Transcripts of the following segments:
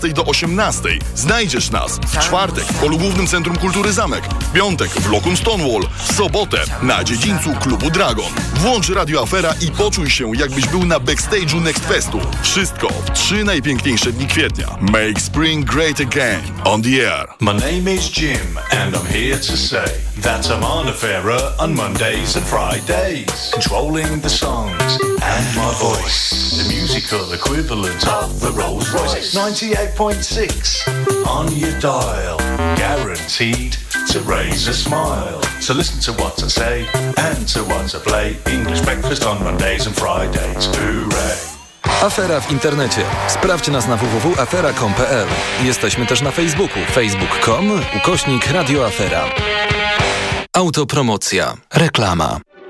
17 do 18 znajdziesz nas. W czwartek w Polu Głównym Centrum Kultury Zamek. W piątek w Lokum Stonewall. W sobotę na dziedzińcu Klubu Dragon. Włącz Radio Afera i poczuj się jakbyś był na backstage'u Next Festu. Wszystko w trzy najpiękniejsze dni kwietnia. Make spring great again. On the air. My name is Jim and I'm here to say that I'm on a fairer on Mondays and Fridays. Controlling the songs and my voice. The musical equivalent of the Rolls Royce. 98.6 on your dial. Guaranteed to raise a smile. Listen to what I say and to what I play. English breakfast on Mondays and Fridays. Hooray! Afera w internecie. Sprawdź nas na www.afera.com.pl. Jesteśmy też na Facebooku. facebook.com ukośnik radioafera. Autopromocja. Reklama.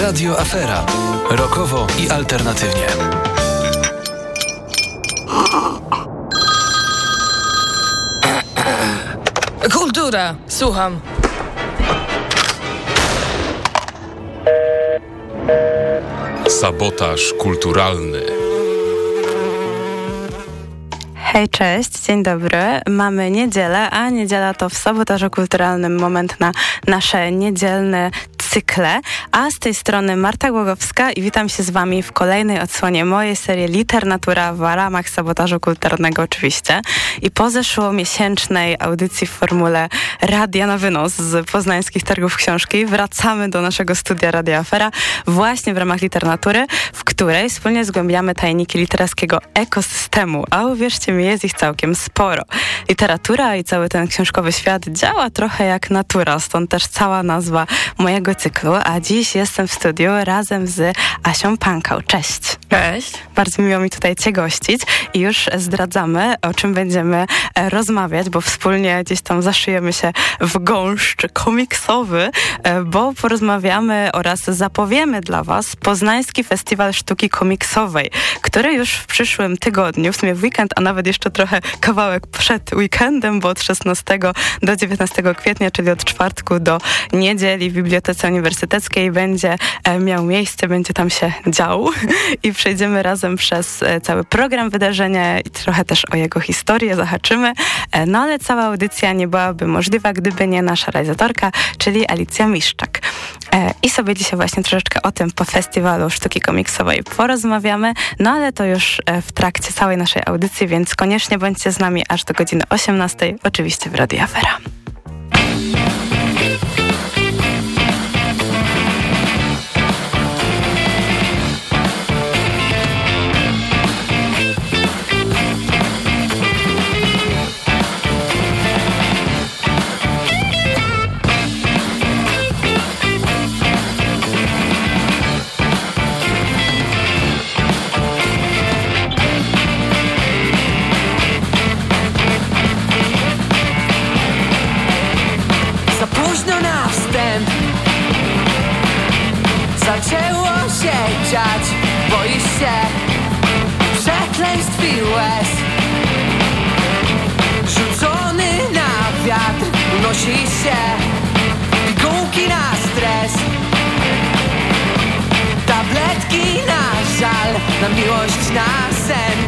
Radio Afera. Rokowo i alternatywnie. Kultura, słucham. Sabotaż kulturalny. Hej, cześć, dzień dobry. Mamy niedzielę, a niedziela to w sabotażu kulturalnym moment na nasze niedzielne cykle, a z tej strony Marta Głogowska i witam się z Wami w kolejnej odsłonie mojej serii Liternatura w ramach sabotażu kulturalnego oczywiście i po zeszłomiesięcznej audycji w formule Radia na wynos z poznańskich targów książki wracamy do naszego studia Radia Afera właśnie w ramach literatury, w której wspólnie zgłębiamy tajniki literackiego ekosystemu, a uwierzcie mi, jest ich całkiem sporo. Literatura i cały ten książkowy świat działa trochę jak natura, stąd też cała nazwa mojego cyklu, a dziś jestem w studiu razem z Asią Pankał. Cześć. Cześć. Bardzo miło mi tutaj Cię gościć i już zdradzamy, o czym będziemy e, rozmawiać, bo wspólnie gdzieś tam zaszyjemy się w gąszcz komiksowy, e, bo porozmawiamy oraz zapowiemy dla Was Poznański Festiwal Sztuki Komiksowej, który już w przyszłym tygodniu, w sumie w weekend, a nawet jeszcze trochę kawałek przed weekendem, bo od 16 do 19 kwietnia, czyli od czwartku do niedzieli w Bibliotece Uniwersyteckiej będzie e, miał miejsce, będzie tam się działo i przejdziemy razem przez e, cały program wydarzenia i trochę też o jego historię zahaczymy. E, no ale cała audycja nie byłaby możliwa, gdyby nie nasza realizatorka, czyli Alicja Miszczak. I sobie dzisiaj właśnie troszeczkę o tym po festiwalu sztuki komiksowej porozmawiamy, no ale to już w trakcie całej naszej audycji, więc koniecznie bądźcie z nami aż do godziny 18, oczywiście w Radio Afera. Boisz się? Przekleństw i łez. Rzucony na wiatr unosi się. Pigułki na stres. Tabletki na żal, na miłość, na sen.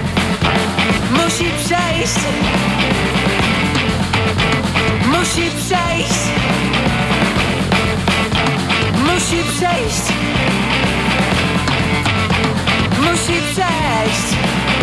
Musi przejść. Musi przejść. Musi przejść musi przejść.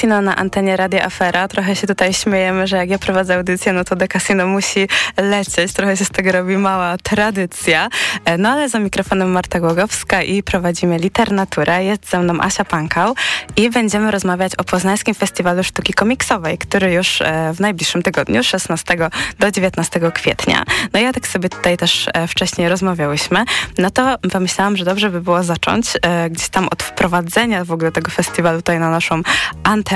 Casino na antenie Radia Afera. Trochę się tutaj śmiejemy, że jak ja prowadzę audycję, no to De Casino musi lecieć. Trochę się z tego robi mała tradycja. E, no ale za mikrofonem Marta Głogowska i prowadzimy Liternaturę. Jest ze mną Asia Pankał i będziemy rozmawiać o Poznańskim Festiwalu Sztuki Komiksowej, który już e, w najbliższym tygodniu, 16 do 19 kwietnia. No ja tak sobie tutaj też e, wcześniej rozmawiałyśmy. No to pomyślałam, że dobrze by było zacząć gdzieś tam od wprowadzenia w ogóle tego festiwalu tutaj na naszą antenę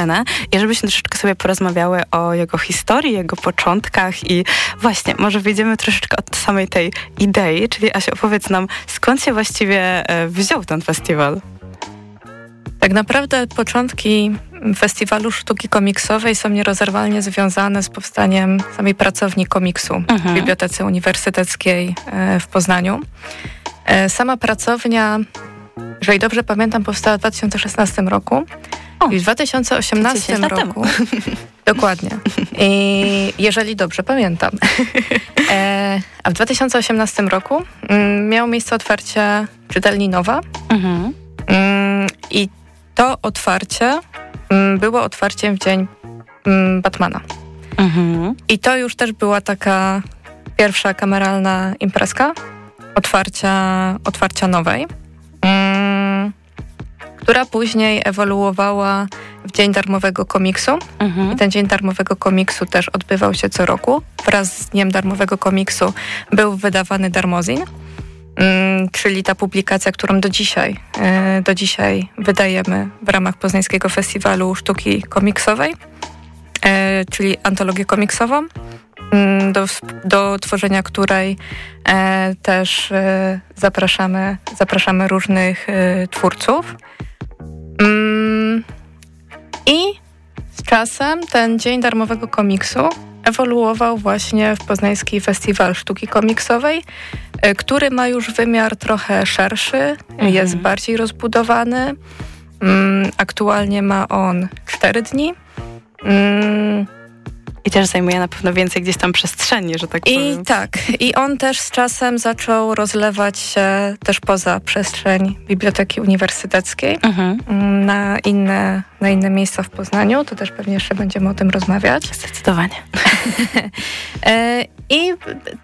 i żebyśmy troszeczkę sobie porozmawiały o jego historii, jego początkach i właśnie, może wyjdziemy troszeczkę od samej tej idei, czyli Asia, opowiedz nam, skąd się właściwie e, wziął ten festiwal? Tak naprawdę początki Festiwalu Sztuki Komiksowej są nierozerwalnie związane z powstaniem samej pracowni komiksu mhm. w Bibliotece Uniwersyteckiej e, w Poznaniu. E, sama pracownia, jeżeli dobrze pamiętam, powstała w 2016 roku o, I w 2018 roku. Dokładnie. I jeżeli dobrze pamiętam. E, a w 2018 roku mm, miało miejsce otwarcie czytelni Nowa. Mhm. Mm, I to otwarcie mm, było otwarciem w dzień Batmana. Mhm. I to już też była taka pierwsza kameralna imprezka otwarcia, otwarcia nowej. Która później ewoluowała w Dzień Darmowego Komiksu. Mhm. I ten Dzień Darmowego Komiksu też odbywał się co roku. Wraz z Dniem Darmowego Komiksu był wydawany Darmozin, mm, czyli ta publikacja, którą do dzisiaj, y, do dzisiaj wydajemy w ramach Poznańskiego Festiwalu Sztuki Komiksowej, y, czyli antologię komiksową do, do tworzenia której e, też e, zapraszamy, zapraszamy różnych e, twórców. Mm, I z czasem ten Dzień Darmowego Komiksu ewoluował właśnie w Poznański Festiwal Sztuki Komiksowej, e, który ma już wymiar trochę szerszy, mhm. jest bardziej rozbudowany. Mm, aktualnie ma on cztery dni. Mm, i też zajmuje na pewno więcej gdzieś tam przestrzeni, że tak powiem. I tak. I on też z czasem zaczął rozlewać się też poza przestrzeń Biblioteki Uniwersyteckiej mhm. Mm, na, inne, na inne miejsca w Poznaniu. To też pewnie jeszcze będziemy o tym rozmawiać. Zdecydowanie. E, I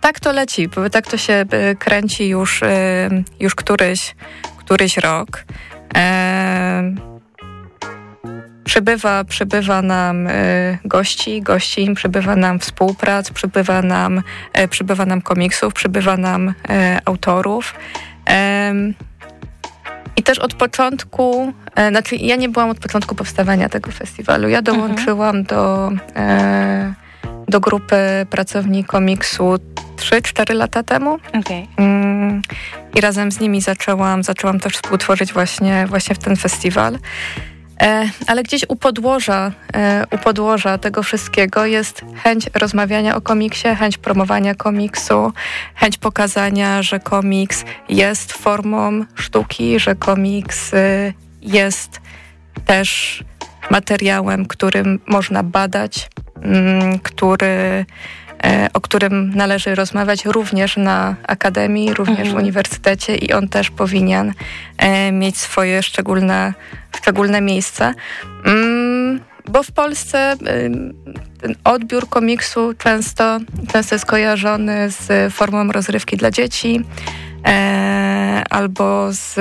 tak to leci, tak to się e, kręci już, e, już któryś, któryś rok. Przybywa, przybywa nam y, gości, gości, przybywa nam współprac, przybywa nam, y, przybywa nam komiksów, przybywa nam y, autorów. I też od początku, znaczy ja nie byłam od początku powstawania tego festiwalu. Ja mhm. dołączyłam mhm. do, do grupy pracowni komiksu 3-4 lata temu. Okay. Mm, I razem z nimi zaczęłam, zaczęłam też współtworzyć właśnie, właśnie w ten festiwal. E, ale gdzieś u podłoża, e, u podłoża tego wszystkiego jest chęć rozmawiania o komiksie, chęć promowania komiksu, chęć pokazania, że komiks jest formą sztuki, że komiks y, jest też materiałem, którym można badać, mm, który o którym należy rozmawiać również na akademii, również mhm. w uniwersytecie i on też powinien e, mieć swoje szczególne, szczególne miejsce. Mm, bo w Polsce ten odbiór komiksu często, często jest kojarzony z formą rozrywki dla dzieci e, albo z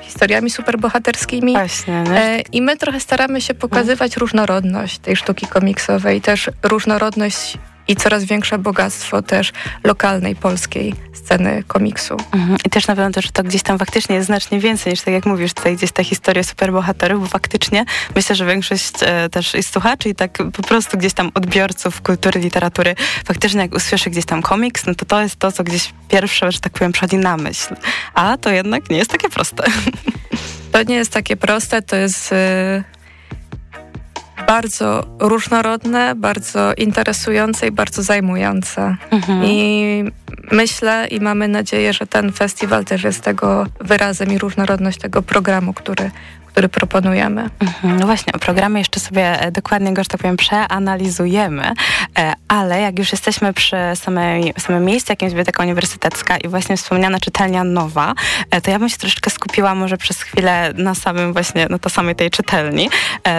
historiami superbohaterskimi. Właśnie. E, I my trochę staramy się pokazywać różnorodność tej sztuki komiksowej, też różnorodność i coraz większe bogactwo też lokalnej polskiej sceny komiksu. Mhm. I też na pewno też to gdzieś tam faktycznie jest znacznie więcej niż tak jak mówisz, tutaj gdzieś ta historia superbohaterów, bo faktycznie myślę, że większość e, też i słuchaczy i tak po prostu gdzieś tam odbiorców kultury, literatury, faktycznie jak usłyszy gdzieś tam komiks, no to to jest to, co gdzieś pierwsze, że tak powiem, przychodzi na myśl. A to jednak nie jest takie proste. To nie jest takie proste, to jest... E, bardzo różnorodne, bardzo interesujące i bardzo zajmujące. Mhm. I myślę i mamy nadzieję, że ten festiwal też jest tego wyrazem i różnorodność tego programu, który, który proponujemy. Mhm, no właśnie, o programie jeszcze sobie e, dokładnie go, że tak powiem, przeanalizujemy, e, ale jak już jesteśmy przy samej, samym miejscu, jakim jest Biblioteka Uniwersytecka i właśnie wspomniana czytelnia nowa, e, to ja bym się troszeczkę skupiła może przez chwilę na samym właśnie, na to samej tej czytelni,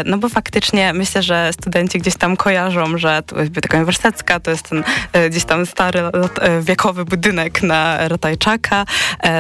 no bo faktycznie myślę, że studenci gdzieś tam kojarzą, że to jest Biblioteka Uniwersytecka, to jest ten gdzieś tam stary, wiekowy budynek na Ratajczaka,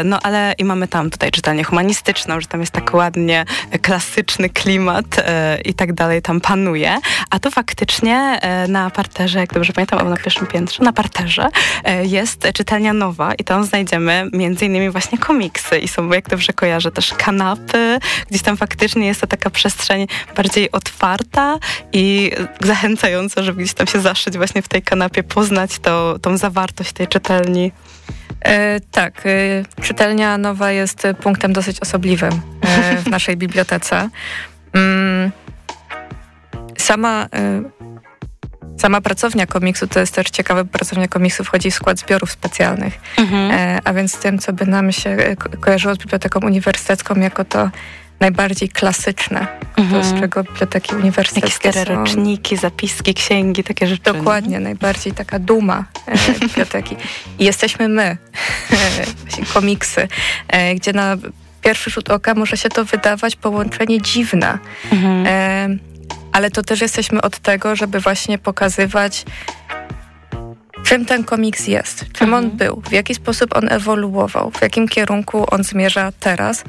no ale i mamy tam tutaj czytelnię humanistyczną, że tam jest tak ładnie klasyczny klimat e, i tak dalej tam panuje, a to faktycznie e, na parterze, jak dobrze pamiętam, albo na pierwszym piętrze, na parterze e, jest czytelnia nowa i tam znajdziemy między innymi właśnie komiksy. I są, jak dobrze kojarzę, też kanapy, gdzieś tam faktycznie jest to taka przestrzeń bardziej otwarta i zachęcająca, żeby gdzieś tam się zaszyć właśnie w tej kanapie, poznać to, tą zawartość tej czytelni. E, tak, e, czytelnia nowa jest punktem dosyć osobliwym e, w naszej bibliotece. Mm, sama, sama pracownia komiksu to jest też ciekawe, pracownia komiksu wchodzi w skład zbiorów specjalnych, mhm. A więc tym, co by nam się ko kojarzyło z biblioteką uniwersytecką jako to najbardziej klasyczne, mhm. to z czego biblioteki uniwersyteckie Jakieś stare roczniki, zapiski, księgi, takie rzeczy. Dokładnie, najbardziej taka duma e, biblioteki. I jesteśmy my, komiksy, e, gdzie na pierwszy rzut oka może się to wydawać połączenie dziwne. Mhm. E, ale to też jesteśmy od tego, żeby właśnie pokazywać czym ten komiks jest, czym mhm. on był, w jaki sposób on ewoluował, w jakim kierunku on zmierza teraz,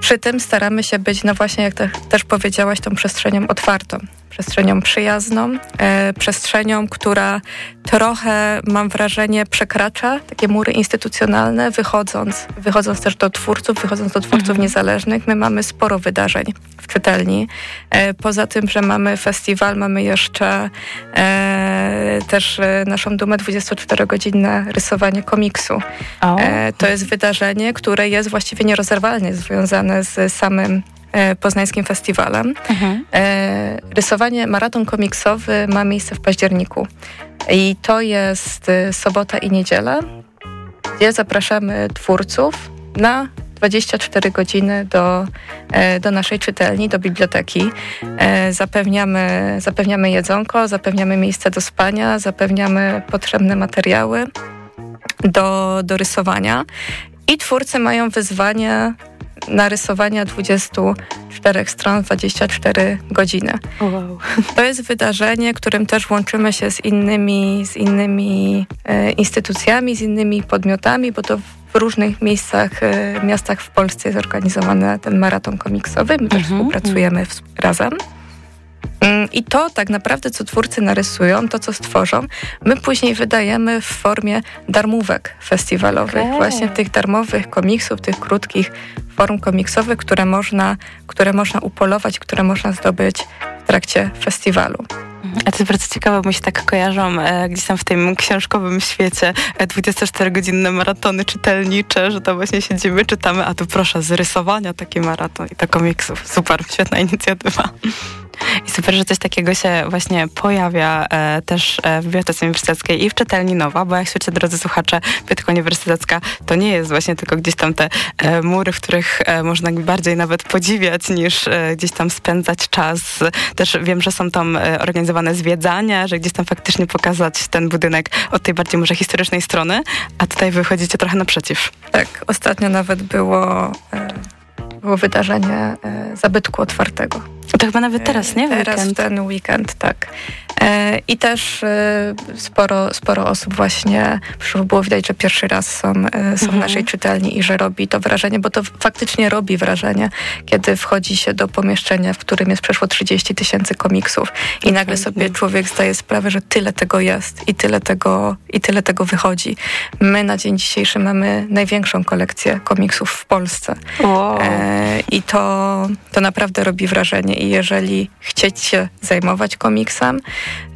przy tym staramy się być, no właśnie jak te, też powiedziałaś, tą przestrzenią otwartą, przestrzenią przyjazną, e, przestrzenią, która trochę, mam wrażenie, przekracza takie mury instytucjonalne, wychodząc, wychodząc też do twórców, wychodząc do twórców mhm. niezależnych. My mamy sporo wydarzeń w czytelni. E, poza tym, że mamy festiwal, mamy jeszcze e, też e, naszą dumę 24-godzinne rysowanie komiksu. E, to jest wydarzenie, które jest właściwie nierozerwalnie związane z samym poznańskim festiwalem. Mhm. E, rysowanie maraton komiksowy ma miejsce w październiku i to jest e, sobota i niedziela, gdzie zapraszamy twórców na 24 godziny do, do naszej czytelni, do biblioteki. Zapewniamy, zapewniamy jedzonko, zapewniamy miejsce do spania, zapewniamy potrzebne materiały do, do rysowania i twórcy mają wyzwanie narysowania 24 stron 24 godziny. Wow. To jest wydarzenie, którym też łączymy się z innymi, z innymi e, instytucjami, z innymi podmiotami, bo to w różnych miejscach, e, miastach w Polsce jest organizowany ten maraton komiksowy. My też mhm. współpracujemy w, razem. Mm, I to tak naprawdę, co twórcy narysują, to co stworzą, my później wydajemy w formie darmówek festiwalowych. Okay. Właśnie tych darmowych komiksów, tych krótkich form komiksowych, które można, które można upolować, które można zdobyć w trakcie festiwalu. A to jest bardzo ciekawe, bo mi się tak kojarzą e, gdzieś tam w tym książkowym świecie e, 24-godzinne maratony czytelnicze, że to właśnie siedzimy, czytamy, a tu proszę, z rysowania taki maraton i to komiksów. Super, świetna inicjatywa. I super, że coś takiego się właśnie pojawia e, też e, w Bibliotece Uniwersyteckiej i w Czytelni Nowa, bo jak słuchacie, drodzy słuchacze, Biblioteka Uniwersytecka to nie jest właśnie tylko gdzieś tam te e, mury, w których e, można bardziej nawet podziwiać, niż e, gdzieś tam spędzać czas. Też wiem, że są tam e, organizowane zwiedzania, że gdzieś tam faktycznie pokazać ten budynek od tej bardziej może historycznej strony, a tutaj wychodzicie trochę naprzeciw. Tak, ostatnio nawet było było wydarzenie zabytku otwartego To chyba nawet teraz, nie? Teraz Weekend. ten weekend, tak. E, I też e, sporo, sporo osób właśnie przyszło, było widać, że pierwszy raz są, e, są w naszej czytelni i że robi to wrażenie, bo to faktycznie robi wrażenie, kiedy wchodzi się do pomieszczenia, w którym jest przeszło 30 tysięcy komiksów i nagle sobie człowiek zdaje sprawę, że tyle tego jest i tyle tego, i tyle tego wychodzi. My na dzień dzisiejszy mamy największą kolekcję komiksów w Polsce. Wow. E, I to, to naprawdę robi wrażenie. I jeżeli chcieć się zajmować komiksem,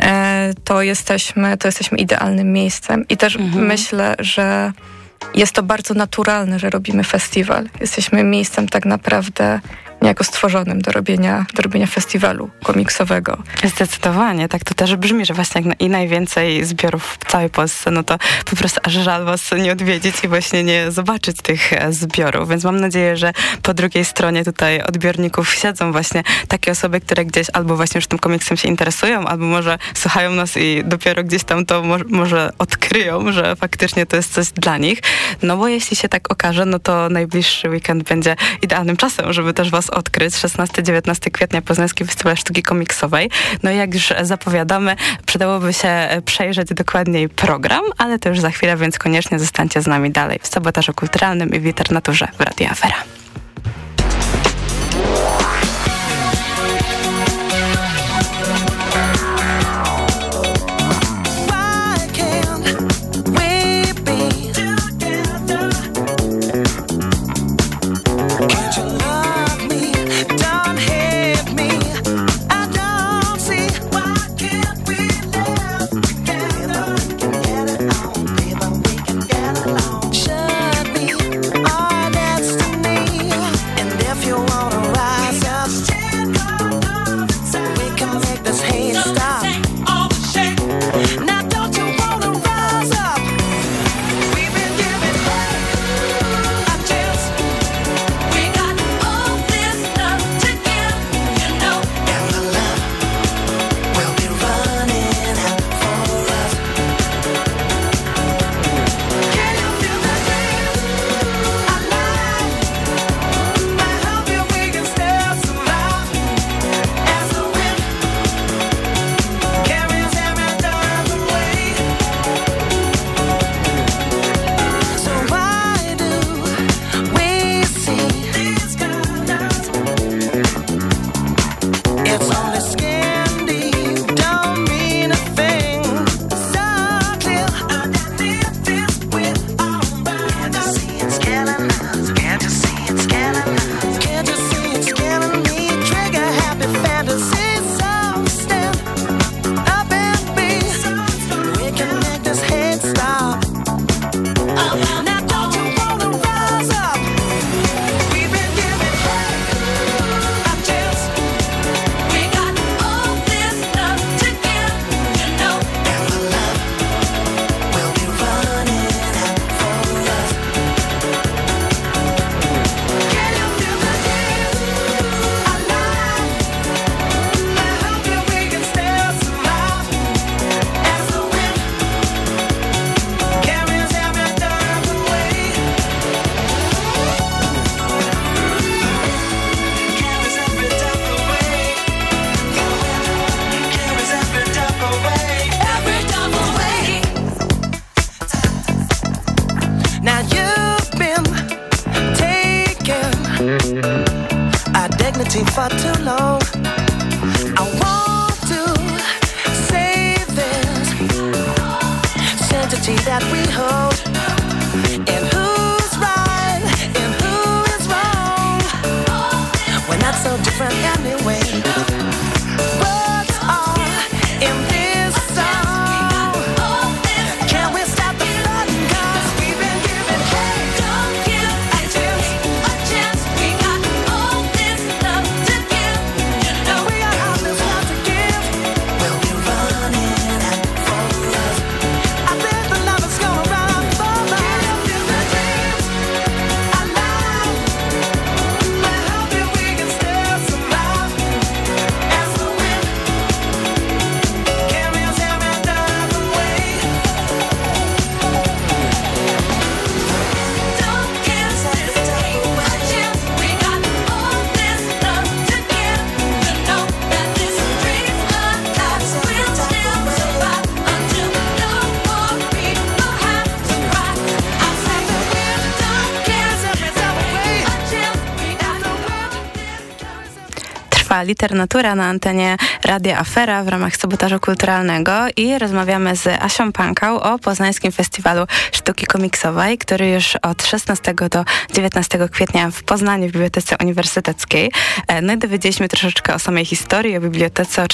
e, to, jesteśmy, to jesteśmy idealnym miejscem. I też myślę, że jest to bardzo naturalne, że robimy festiwal. Jesteśmy miejscem tak naprawdę niejako stworzonym do robienia, do robienia festiwalu komiksowego. Zdecydowanie, tak to też brzmi, że właśnie jak i najwięcej zbiorów w całej Polsce, no to po prostu aż żal was nie odwiedzić i właśnie nie zobaczyć tych e, zbiorów, więc mam nadzieję, że po drugiej stronie tutaj odbiorników siedzą właśnie takie osoby, które gdzieś albo właśnie już tym komiksem się interesują, albo może słuchają nas i dopiero gdzieś tam to mo może odkryją, że faktycznie to jest coś dla nich, no bo jeśli się tak okaże, no to najbliższy weekend będzie idealnym czasem, żeby też was odkryć. 16-19 kwietnia Poznański Festiwal Sztuki Komiksowej. No i jak już zapowiadamy, przydałoby się przejrzeć dokładniej program, ale to już za chwilę, więc koniecznie zostańcie z nami dalej w Sabotażu Kulturalnym i w Internaturze w Radio Afera. Literatura na antenie Radia Afera w ramach Sabotażu Kulturalnego i rozmawiamy z Asią Pankał o Poznańskim Festiwalu Sztuki Komiksowej, który już od 16 do 19 kwietnia w Poznaniu w Bibliotece Uniwersyteckiej. E, No i dowiedzieliśmy troszeczkę o samej historii, o bibliotece, o.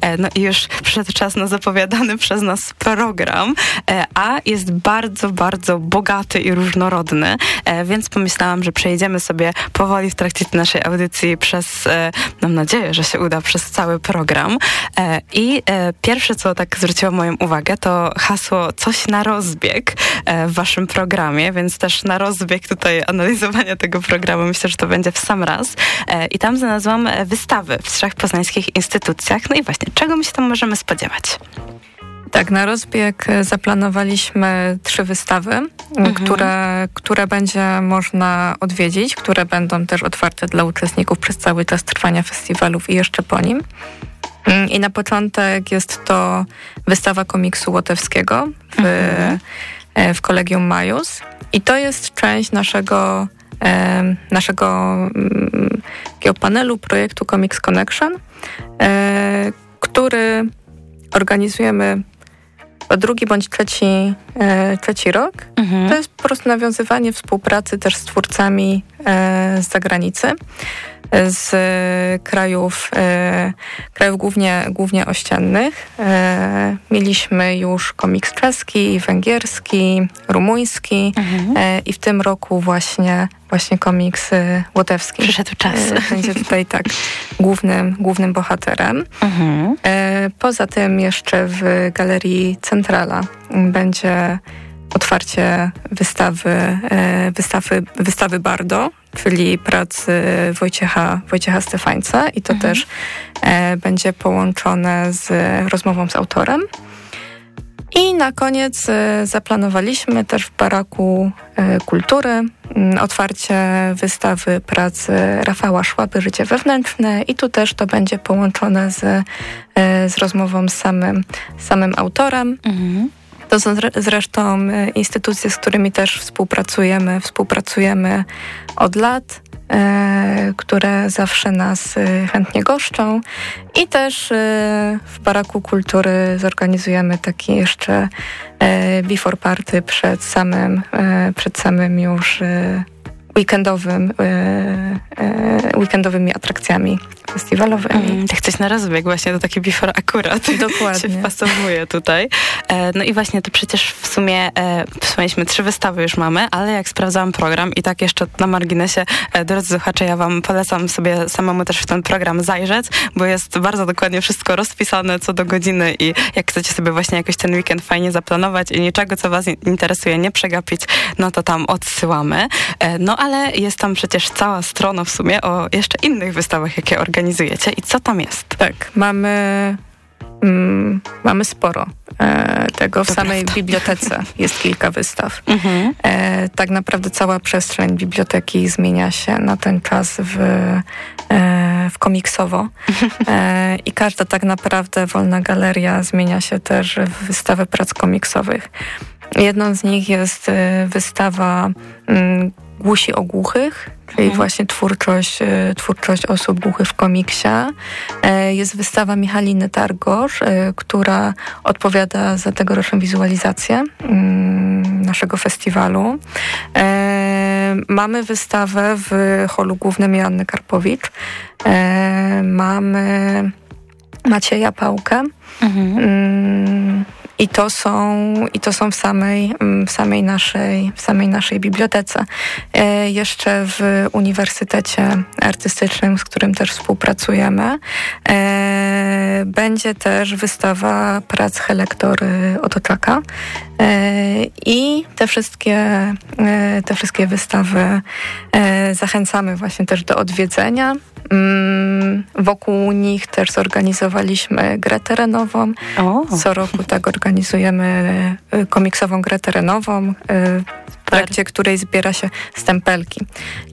E, No i już przyszedł czas na zapowiadany przez nas program, e, a jest bardzo, bardzo bogaty i różnorodny, więc pomyślałam, że przejdziemy sobie powoli w trakcie naszej audycji przez, mam nadzieję, że się uda, przez cały program. E, I e, pierwsze, co tak zwróciło moją uwagę, to hasło coś na rozbieg e, w waszym programie, więc też na rozbieg tutaj analizowania tego programu myślę, że to będzie w sam raz. I tam znalazłam wystawy w trzech poznańskich instytucjach. No i właśnie, czego my się tam możemy spodziewać? Tak, na rozbieg e, zaplanowaliśmy trzy wystawy, m, które, które będzie można odwiedzić, które będą też otwarte dla uczestników przez cały czas trwania festiwalów i jeszcze po nim. Mm, I na początek jest to wystawa komiksu Łotewskiego w, e, w Kolegium Majus. I to jest część naszego, e, naszego mm, panelu projektu Comics Connection, który organizujemy drugi bądź trzeci, e, trzeci rok. To jest po prostu nawiązywanie współpracy też z twórcami e, z zagranicy, z e, krajów, e, krajów głównie, głównie ościennych. E, mieliśmy już komiks czeski, węgierski, rumuński e, i w tym roku właśnie, właśnie komiks łotewski. Przyszedł czas. Będzie tutaj tak głównym, głównym bohaterem. Mhm. Poza tym jeszcze w Galerii Centrala będzie otwarcie wystawy, e, wystawy, wystawy Bardo, czyli pracy Wojciecha, Wojciecha Stefańca i to też e, będzie połączone z rozmową z autorem. I na koniec e, zaplanowaliśmy też w Baraku Kultury otwarcie wystawy pracy Rafała Szłaby Życie wewnętrzne i tu też to będzie połączone z, z rozmową z samym, samym autorem. To są zre- zresztą e, instytucje, z którymi też współpracujemy. Współpracujemy od lat, e, które zawsze nas e, chętnie goszczą. I też w Baraku Kultury zorganizujemy taki jeszcze before party przed samym, przed samym już weekendowym, e, e, weekendowymi atrakcjami festiwalowymi. Mm, tak coś na rozbieg właśnie, to takie before akurat Dokładnie. się wpasowuje tutaj. E, no i właśnie to przecież w sumie wspomnieliśmy, trzy wystawy już mamy, ale jak sprawdzałam program i tak jeszcze na marginesie, drodzy słuchacze, ja wam polecam sobie samemu też w ten program zajrzeć, bo jest bardzo dokładnie wszystko rozpisane co do godziny i jak chcecie sobie właśnie jakoś ten weekend fajnie zaplanować i niczego, co was interesuje, nie przegapić, no to tam odsyłamy. No ale jest tam przecież cała strona w sumie o jeszcze innych wystawach, jakie organizujecie i co tam jest? Tak, mamy, mm, mamy sporo e, tego. W To samej prawda. bibliotece jest kilka wystaw. E, tak naprawdę cała przestrzeń biblioteki zmienia się na ten czas w, e, w komiksowo. E, I każda tak naprawdę wolna galeria zmienia się też w wystawę prac komiksowych. Jedną z nich jest e, wystawa mm, Głusi o głuchych, czyli właśnie twórczość, e, twórczość osób głuchych w komiksie. E, Jest wystawa Michaliny Targosz, e, która odpowiada za tegoroczną wizualizację mm, naszego festiwalu. Mamy wystawę w holu głównym Joanny Karpowicz. Mamy Macieja Pałkę. Mm, I to są, i to są w, samej, mm, w, samej naszej, w samej naszej bibliotece. E, jeszcze w Uniwersytecie Artystycznym, z którym też współpracujemy, e, będzie też wystawa prac Helektory Otoczaka. E, I te wszystkie, te wszystkie wystawy zachęcamy właśnie też do odwiedzenia. Mm, Wokół nich też zorganizowaliśmy grę terenową. O, Co roku tak organizujemy y, komiksową grę terenową, y, w trakcie której zbiera się stempelki.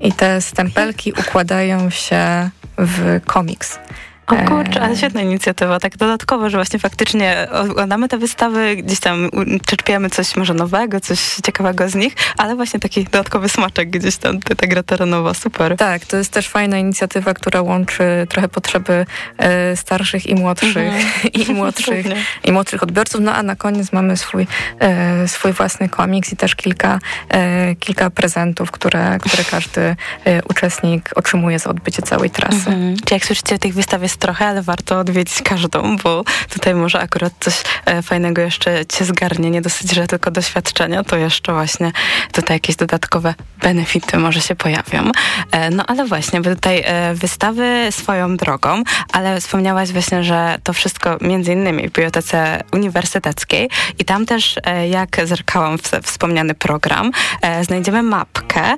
I te stempelki układają się w komiks. O kurczę, ale świetna inicjatywa, tak dodatkowo, że właśnie faktycznie oglądamy te wystawy, gdzieś tam czerpiemy coś może nowego, coś ciekawego z nich, ale właśnie taki dodatkowy smaczek gdzieś tam, ta gra terenowa, super. Tak, to jest też fajna inicjatywa, która łączy trochę potrzeby e, starszych i młodszych, i młodszych, i młodszych odbiorców. No a na koniec mamy swój, e, swój własny komiks i też kilka, e, kilka prezentów, które, które każdy e, uczestnik otrzymuje za odbycie całej trasy. Mhm. Czy jak słyszycie, tych wystaw jest trochę, ale warto odwiedzić każdą, bo tutaj może akurat coś e, fajnego jeszcze cię zgarnie, nie dosyć, że tylko doświadczenia, to jeszcze właśnie tutaj jakieś dodatkowe benefity może się pojawią. E, no ale właśnie, bo tutaj e, wystawy swoją drogą, ale wspomniałaś właśnie, że to wszystko między innymi w Bibliotece Uniwersyteckiej i tam też, jak zerkałam w wspomniany program, znajdziemy mapkę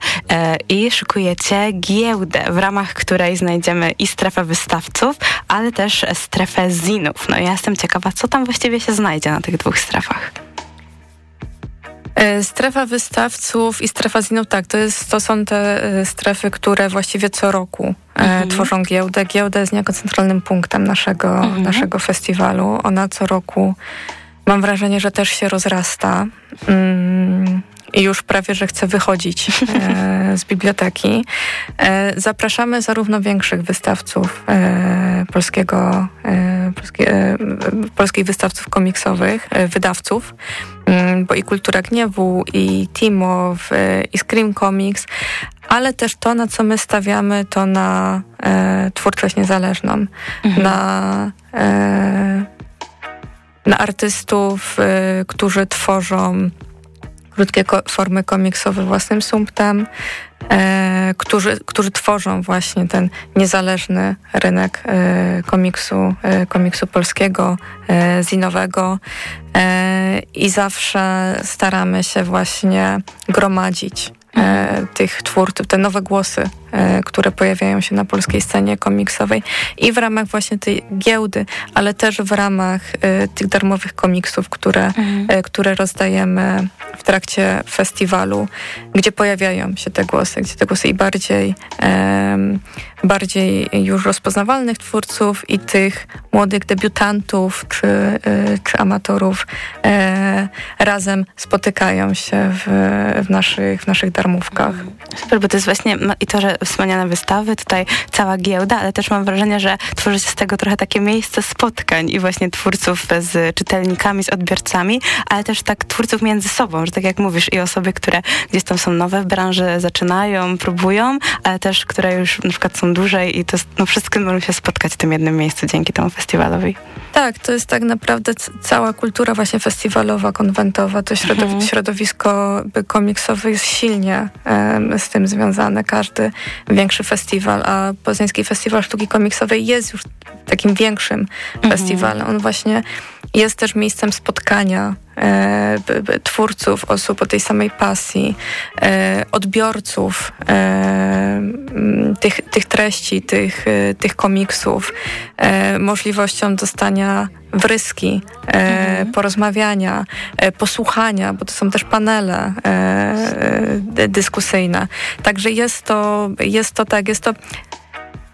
i szykujecie giełdę, w ramach której znajdziemy i strefę wystawców, ale też strefę zinów. No ja jestem ciekawa, co tam właściwie się znajdzie na tych dwóch strefach. E, Strefa wystawców i strefa zinów, tak, to, jest, to są te e, strefy, które właściwie co roku e, Mhm. tworzą giełdę. Giełda jest niejako centralnym punktem naszego, Mhm. naszego festiwalu. Ona co roku, mam wrażenie, że też się rozrasta mm, i już prawie, że chce wychodzić e, z biblioteki. E, zapraszamy zarówno większych wystawców e, polskiego, polskie, polskich wystawców komiksowych, wydawców, Mm, bo i Kultura Gniewu, i Timow, i Scream Comics, ale też to, na co my stawiamy, to na e, twórczość niezależną, na, e, na artystów, e, którzy tworzą krótkie ko- formy komiksowe własnym sumptem, e, którzy, którzy tworzą właśnie ten niezależny rynek e, komiksu, e, komiksu polskiego, e, zinowego. E, i zawsze staramy się właśnie gromadzić e, tych twórców, te nowe głosy, które pojawiają się na polskiej scenie komiksowej i w ramach właśnie tej giełdy, ale też w ramach e, tych darmowych komiksów, które, e, które rozdajemy w trakcie festiwalu, gdzie pojawiają się te głosy, gdzie te głosy i bardziej, bardziej już rozpoznawalnych twórców i tych młodych debiutantów czy, e, czy amatorów e, razem spotykają się w, w, naszych, w naszych darmówkach. Super, bo to jest właśnie i to, że wspomniane wystawy, tutaj cała giełda, ale też mam wrażenie, że tworzy się z tego trochę takie miejsce spotkań i właśnie twórców z czytelnikami, z odbiorcami, ale też tak twórców między sobą, że tak jak mówisz, i osoby, które gdzieś tam są nowe w branży, zaczynają, próbują, ale też, które już na przykład są dłużej i to no wszystkie mogą się spotkać w tym jednym miejscu dzięki temu festiwalowi. Tak, to jest tak naprawdę cała kultura właśnie festiwalowa, konwentowa, to środow- Mhm. środowisko komiksowe jest silnie z tym związane. Każdy większy festiwal, a Poznański Festiwal Sztuki Komiksowej jest już takim większym festiwalem. On właśnie jest też miejscem spotkania twórców, osób o tej samej pasji, e, odbiorców e, tych, tych treści, tych, e, tych komiksów, e, możliwością dostania wryski, e, porozmawiania, e, posłuchania, bo to są też panele e, e, dyskusyjne. Także jest to, jest to tak, jest to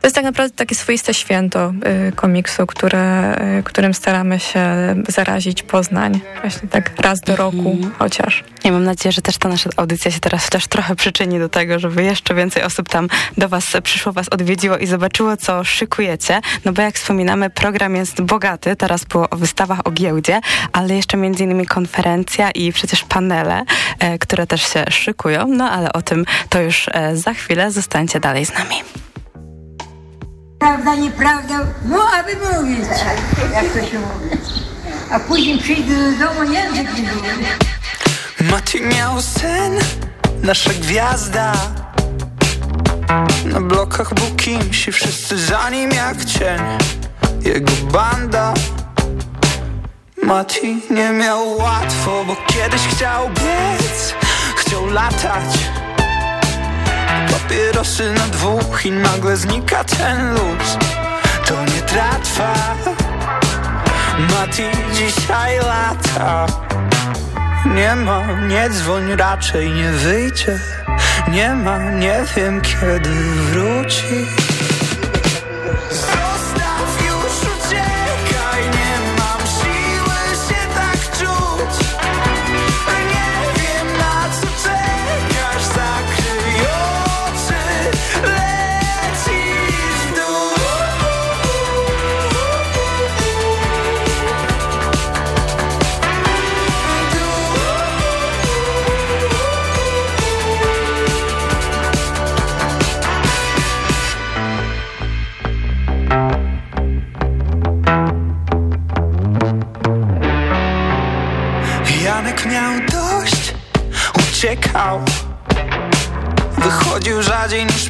to jest tak naprawdę takie swoiste święto y, komiksu, które, y, którym staramy się zarazić Poznań. Właśnie tak raz do roku chociaż. I mam nadzieję, że też ta nasza audycja się teraz też trochę przyczyni do tego, żeby jeszcze więcej osób tam do Was przyszło, Was odwiedziło i zobaczyło, co szykujecie. No bo jak wspominamy, program jest bogaty. Teraz było o wystawach, o giełdzie, ale jeszcze między innymi konferencja i przecież panele, e, które też się szykują. No ale o tym to już e, za chwilę. Zostańcie dalej z nami. Prawda, nieprawda, no aby mówić, jak to się mówi. A później przyjdę do domu, język nie mówię. Mati miał sen, nasza gwiazda. Na blokach był kimś i wszyscy za nim jak cień. Jego banda. Mati nie miał łatwo, bo kiedyś chciał biec. Chciał latać Papierosy na dwóch i nagle znika ten luz. To nie trwa. Mati dzisiaj lata. Nie ma, nie dzwoń, raczej nie wyjdzie. Nie ma, nie wiem kiedy wróci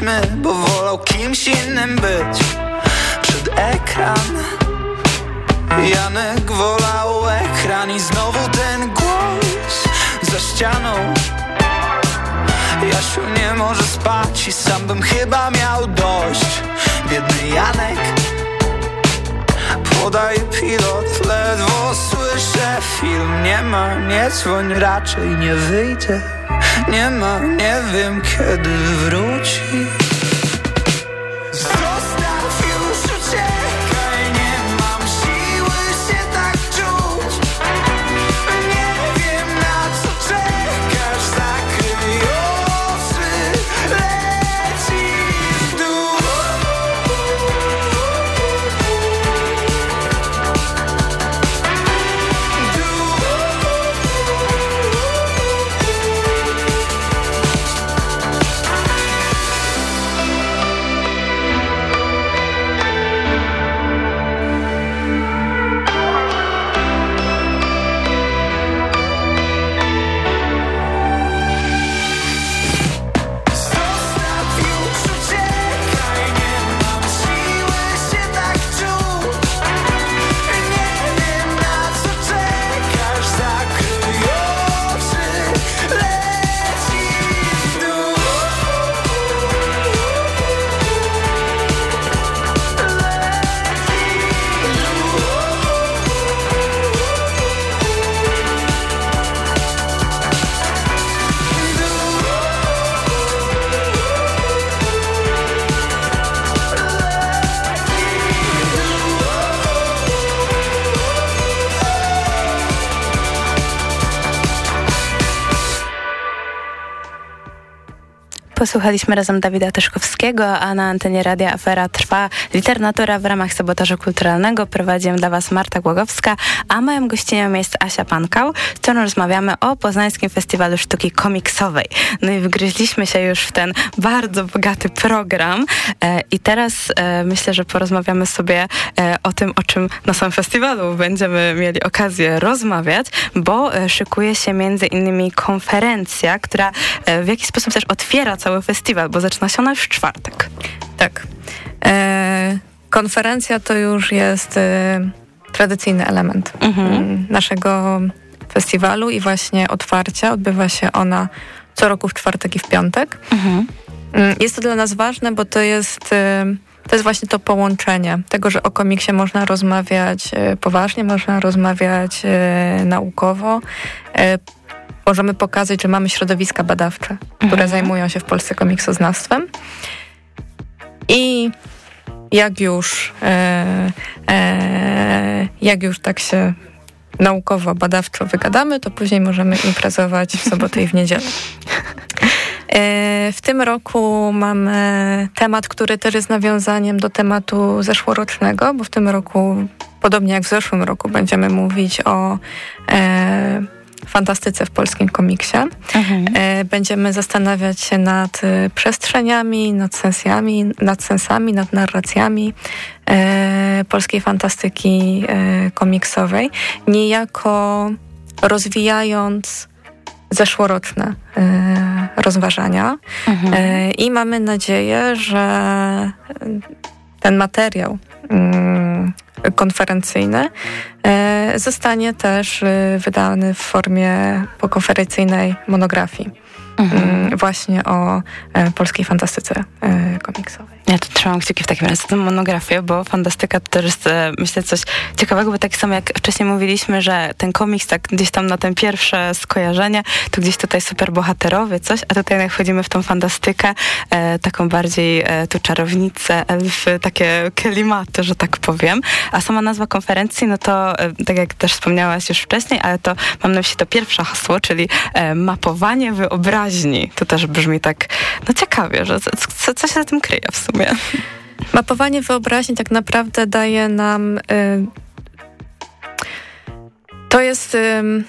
rzadziej niż my Bo wolał kimś innym być. Przed ekran Janek wolał ekran I znowu ten głos Za ścianą. Jasiu nie może spać I sam bym chyba miał dość. Biedny Janek Podaje pilot Ledwo słyszę film. Nie ma, nie dzwoń Raczej nie wyjdę Nie ma, nie wiem kiedy wróci Posłuchaliśmy razem Dawida Tyszkowskiego, a na antenie Radia Afera trwa Liternatura w ramach sabotażu kulturalnego. Prowadzi ją dla Was Marta Głogowska, a moją gościnią jest Asia Pankał, z którą rozmawiamy o Poznańskim Festiwalu Sztuki Komiksowej. No i wgryźliśmy się już w ten bardzo bogaty program e, i teraz e, myślę, że porozmawiamy sobie e, o tym, o czym na samym festiwalu będziemy mieli okazję rozmawiać, bo e, szykuje się między innymi konferencja, która e, w jakiś sposób też otwiera cały festiwal, bo zaczyna się ona już w czwartek. Tak. E, konferencja to już jest e, tradycyjny element mm, naszego festiwalu i właśnie otwarcia. Odbywa się ona co roku w czwartek i w piątek. Mm, Jest to dla nas ważne, bo to jest, e, to jest właśnie to połączenie tego, że o komiksie można rozmawiać e, poważnie, można rozmawiać e, naukowo. Możemy pokazać, że mamy środowiska badawcze, które zajmują się w Polsce komiksoznawstwem. I jak już, e, e, jak już tak się naukowo, badawczo wygadamy, to później możemy imprezować w sobotę i w niedzielę. E, W tym roku mamy temat, który też jest nawiązaniem do tematu zeszłorocznego, bo w tym roku, podobnie jak w zeszłym roku, będziemy mówić o e, fantastyce w polskim komiksie. E, Będziemy zastanawiać się nad e, przestrzeniami, nad sensjami, nad sensami, nad narracjami e, polskiej fantastyki komiksowej, niejako rozwijając zeszłoroczne rozważania. E, i mamy nadzieję, że ten materiał konferencyjny e, zostanie też e, wydany w formie pokonferencyjnej monografii mm, właśnie o e, polskiej fantastyce e, komiksowej. Ja tu trzymam kciuki w takim razie tę monografię, bo fantastyka to też jest, myślę, coś ciekawego, bo tak samo jak wcześniej mówiliśmy, że ten komiks tak gdzieś tam na ten pierwsze skojarzenie, to gdzieś tutaj superbohaterowie, coś, a tutaj jak wchodzimy w tą fantastykę, e, taką bardziej e, tu czarownicę, elfy, takie kelimaty, że tak powiem. A sama nazwa konferencji, no to e, tak jak też wspomniałaś już wcześniej, ale to mam na myśli to pierwsze hasło, czyli e, mapowanie wyobraźni. To też brzmi tak, no ciekawie, że co, co się za tym kryje w sumie. Mapowanie wyobraźni tak naprawdę daje nam. Y, to jest. ym,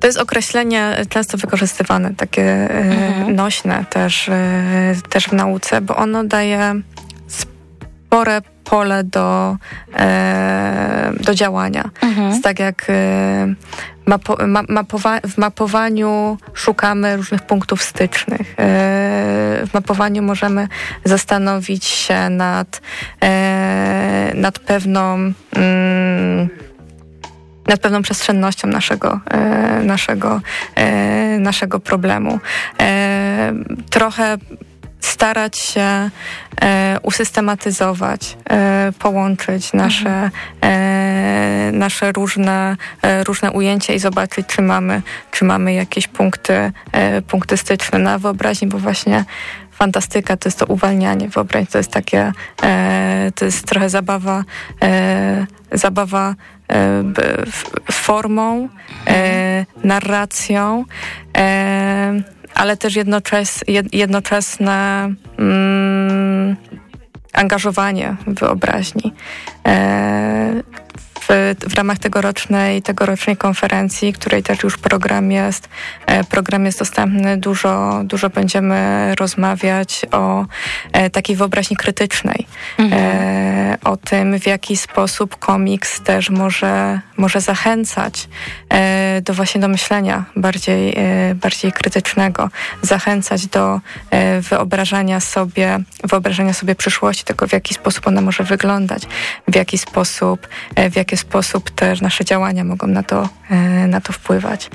to jest określenie często wykorzystywane, takie y, nośne też, y, też w nauce, bo ono daje spore pole do, e, do działania. Więc tak jak y, mapo, ma, mapowa, w mapowaniu szukamy różnych punktów stycznych. E, w mapowaniu możemy zastanowić się nad, e, nad pewną mm, nad pewną przestrzennością naszego, e, naszego, e, naszego problemu. E, trochę starać się e, usystematyzować, e, połączyć nasze, e, nasze różne, e, różne ujęcia i zobaczyć, czy mamy, czy mamy jakieś punkty, e, punkty styczne na wyobraźni, bo właśnie fantastyka to jest to uwalnianie wyobraźni, to jest takie, e, to jest trochę zabawa, zabawa formą, e, narracją, ale też jednoczes, jed, jednoczesne mm, angażowanie wyobraźni. E, w, w ramach tegorocznej, tegorocznej konferencji, której też już program jest, e, program jest dostępny, dużo, dużo będziemy rozmawiać o e, takiej wyobraźni krytycznej, e, o tym, w jaki sposób komiks też może, może zachęcać do właśnie do myślenia bardziej, bardziej krytycznego, zachęcać do wyobrażania sobie, wyobrażania sobie przyszłości, tego w jaki sposób ona może wyglądać, w jaki sposób, w jaki sposób też nasze działania mogą na to, e, na to wpływać.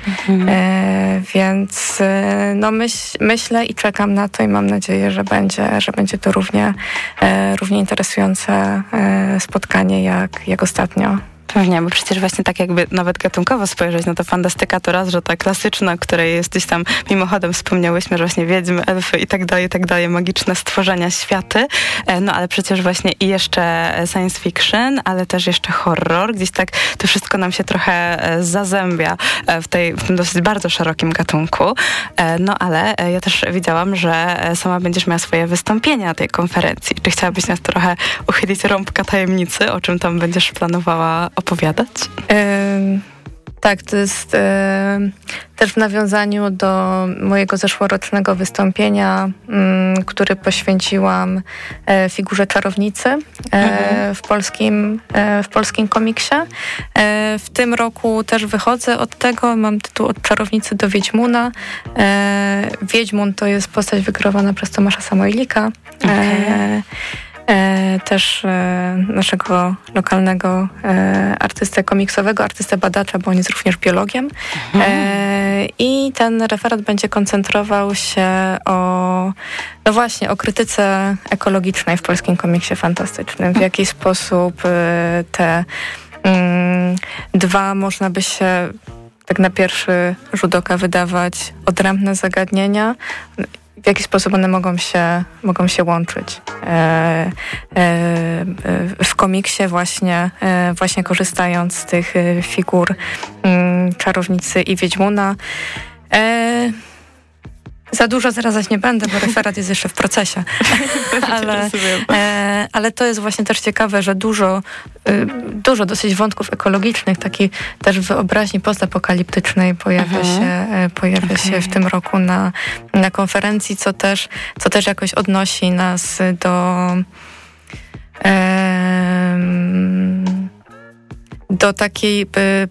E, więc e, no myśl, myślę i czekam na to i mam nadzieję, że będzie, że będzie to równie, równie interesujące spotkanie jak, jak ostatnio. Pewnie, bo przecież właśnie tak jakby nawet gatunkowo spojrzeć na to fantastyka to raz, że ta klasyczna, której jesteś tam mimochodem wspomniałyśmy, że właśnie wiedźmy, elfy i tak dalej, i tak dalej, magiczne stworzenia, światy, e, no ale przecież właśnie i jeszcze science fiction, ale też jeszcze horror, gdzieś tak to wszystko nam się trochę e, zazębia e, w, tej, w tym dosyć bardzo szerokim gatunku, no ale ja też widziałam, że sama będziesz miała swoje wystąpienia na tej konferencji. Czy chciałabyś nas trochę uchylić rąbka tajemnicy, o czym tam będziesz planowała opowiadać? Tak, to jest też w nawiązaniu do mojego zeszłorocznego wystąpienia, ym, który poświęciłam e, figurze czarownicy e, w, polskim, e, w polskim komiksie. W tym roku też wychodzę od tego, mam tytuł od czarownicy do Wiedźmuna. E, Wiedźmun to jest postać wykreowana przez Tomasza Samoilika. E, też e, naszego lokalnego e, artystę komiksowego, artystę badacza, bo on jest również biologiem. E, I ten referat będzie koncentrował się o, no właśnie, o krytyce ekologicznej w polskim komiksie fantastycznym. W jaki sposób e, te mm, dwa, można by się tak na pierwszy rzut oka wydawać odrębne zagadnienia, w jaki sposób one mogą się, mogą się łączyć. E, e, e, w komiksie właśnie, właśnie korzystając z tych figur mm, czarownicy i wiedźmuna. E, za dużo zrazać nie będę, bo referat jest jeszcze w procesie. ale, e, ale to jest właśnie też ciekawe, że dużo, y, dużo dosyć wątków ekologicznych, takiej też wyobraźni postapokaliptycznej pojawia się, e, pojawia się w tym roku na, na konferencji, co też, co też jakoś odnosi nas do em, do takiej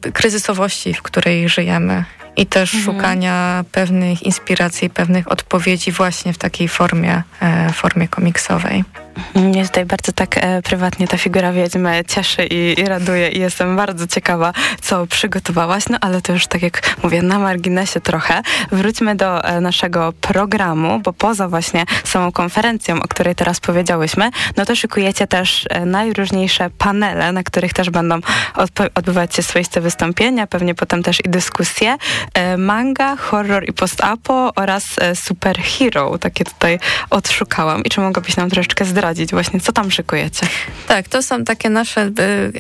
y, kryzysowości, w której żyjemy. I też szukania pewnych inspiracji, pewnych odpowiedzi właśnie w takiej formie, e, formie komiksowej. Mnie tutaj bardzo tak e, prywatnie ta figura wiedźmy cieszy i, i raduje i jestem bardzo ciekawa, co przygotowałaś, no ale to już tak jak mówię, na marginesie trochę. Wróćmy do e, naszego programu, bo poza właśnie samą konferencją, o której teraz powiedziałyśmy, no to szykujecie też e, najróżniejsze panele, na których też będą odbywać się swoiste wystąpienia, pewnie potem też i dyskusje. E, manga, horror i post-apo oraz e, superhero, takie tutaj odszukałam. I czy mogłabyś nam troszeczkę zdradzić właśnie, co tam szykujecie? Tak, to są takie nasze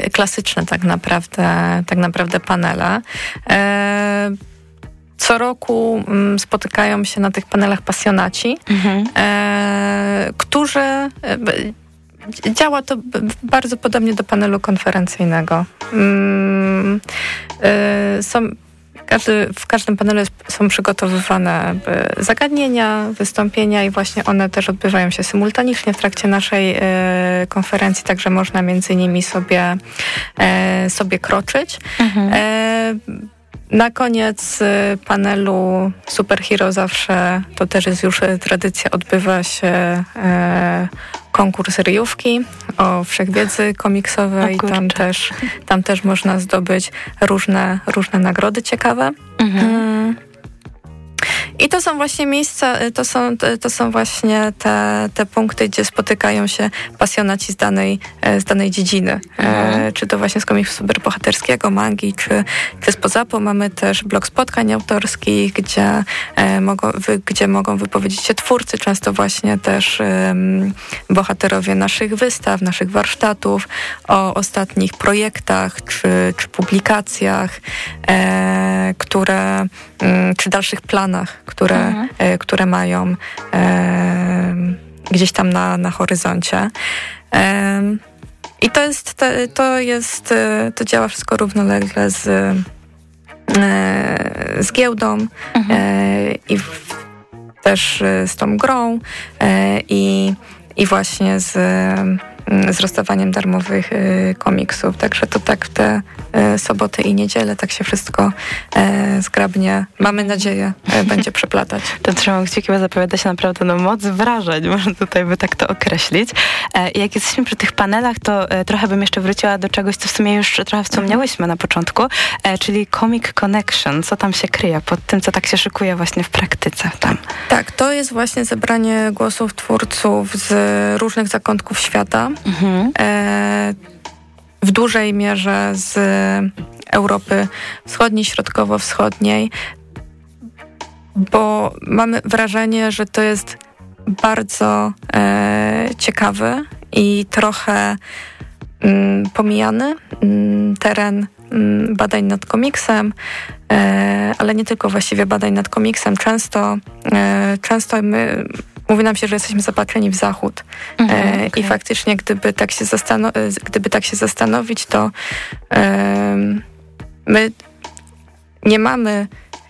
y, klasyczne tak naprawdę, tak naprawdę panele. E, co roku mm, spotykają się na tych panelach pasjonaci, e, którzy e, działa to bardzo podobnie do panelu konferencyjnego. Mm, e, są każdy, w każdym panelu są przygotowywane e, zagadnienia, wystąpienia i właśnie one też odbywają się symultanicznie w trakcie naszej e, konferencji, także można między nimi sobie, e, sobie kroczyć. E, Na koniec y, panelu Superhero zawsze, to też jest już y, tradycja, odbywa się e, konkurs ryjówki o wszechwiedzy komiksowej. O tam, też, tam też można zdobyć różne, różne nagrody ciekawe. Mm. I to są właśnie miejsca, y, to są, to są właśnie te, te punkty, gdzie spotykają się pasjonaci z danej, e, z danej dziedziny. E, czy to właśnie z komiksu superbohaterskiego, magii, czy, czy z Pozapo. Mamy też blok spotkań autorskich, gdzie, e, mogą, gdzie mogą wypowiedzieć się twórcy, często właśnie też bohaterowie naszych wystaw, naszych warsztatów, o ostatnich projektach czy, czy publikacjach, które, mm, czy dalszych planach, które, e, które mają e, gdzieś tam na, na horyzoncie. I to jest, to, to jest, e, to działa wszystko równolegle z, z giełdą e, i w, też z tą grą i, i właśnie z, z rozdawaniem darmowych e, komiksów. Także to tak w te e, soboty i niedzielę tak się wszystko e, zgrabnie, mamy nadzieję, e, będzie przeplatać. To trzymam kciuki, bo zapowiada się naprawdę no, moc wrażeń, można tutaj by tak to określić. E, jak jesteśmy przy tych panelach, to trochę bym jeszcze wróciła do czegoś, co w sumie już trochę wspomniałyśmy na początku, czyli Comic Connection. Co tam się kryje pod tym, co tak się szykuje właśnie w praktyce tam? Tak, to jest właśnie zebranie głosów twórców z różnych zakątków świata. E, w dużej mierze z Europy Wschodniej, Środkowo-Wschodniej, bo mamy wrażenie, że to jest bardzo e, ciekawy i trochę mm, pomijany mm, teren mm, badań nad komiksem, e, ale nie tylko właściwie badań nad komiksem. Często, e, często my, mówi nam się, że jesteśmy zapatrzeni w zachód. Mhm, e, okej. I faktycznie, gdyby tak się, zastano- e, gdyby tak się zastanowić, to em, my nie mamy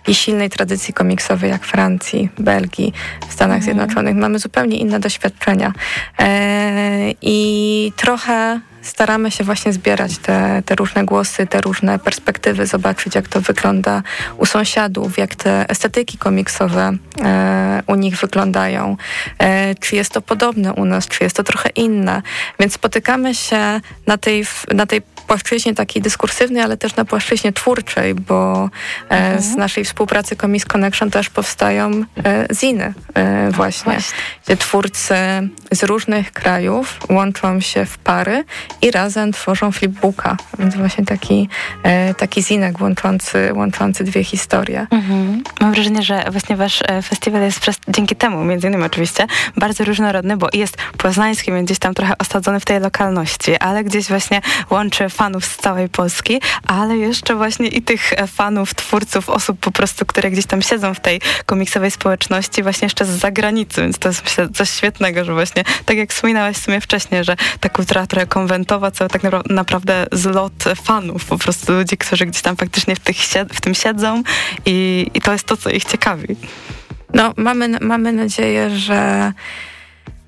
takiej silnej tradycji komiksowej jak Francji, Belgii, w Stanach Zjednoczonych. Mamy zupełnie inne doświadczenia. E, I trochę staramy się właśnie zbierać te, te różne głosy, te różne perspektywy, zobaczyć jak to wygląda u sąsiadów, jak te estetyki komiksowe e, u nich wyglądają, e, czy jest to podobne u nas, czy jest to trochę inne. Więc spotykamy się na tej, na tej płaszczyźnie takiej dyskursywnej, ale też na płaszczyźnie twórczej, bo e, z naszej współpracy Comics Connection też powstają e, ziny e, właśnie, gdzie twórcy z różnych krajów łączą się w pary i razem tworzą flipbooka, więc właśnie taki, taki zinek łączący, łączący dwie historie. Mhm. Mam wrażenie, że właśnie wasz festiwal jest przez, dzięki temu, między innymi oczywiście, bardzo różnorodny, bo jest poznański, więc gdzieś tam trochę osadzony w tej lokalności, ale gdzieś właśnie łączy fanów z całej Polski, ale jeszcze właśnie i tych e, fanów, twórców, osób po prostu, które gdzieś tam siedzą w tej komiksowej społeczności, właśnie jeszcze z zagranicy, więc to jest coś świetnego, że właśnie, tak jak wspominałaś w sumie wcześniej, że ta kultura trochę konwentowa, co tak napra- naprawdę zlot fanów, po prostu ludzi, którzy gdzieś tam faktycznie w, tych w tym siedzą i, i to jest to, co ich ciekawi. No, mamy, mamy nadzieję, że,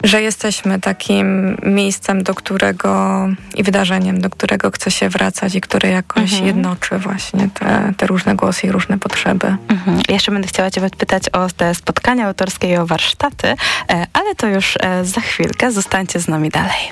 że jesteśmy takim miejscem, do którego i wydarzeniem, do którego chce się wracać i które jakoś Mhm. jednoczy właśnie te, te różne głosy i różne potrzeby. Mhm. Jeszcze będę chciała Cię pytać o te spotkania autorskie i o warsztaty, e, ale to już e, za chwilkę. Zostańcie z nami dalej.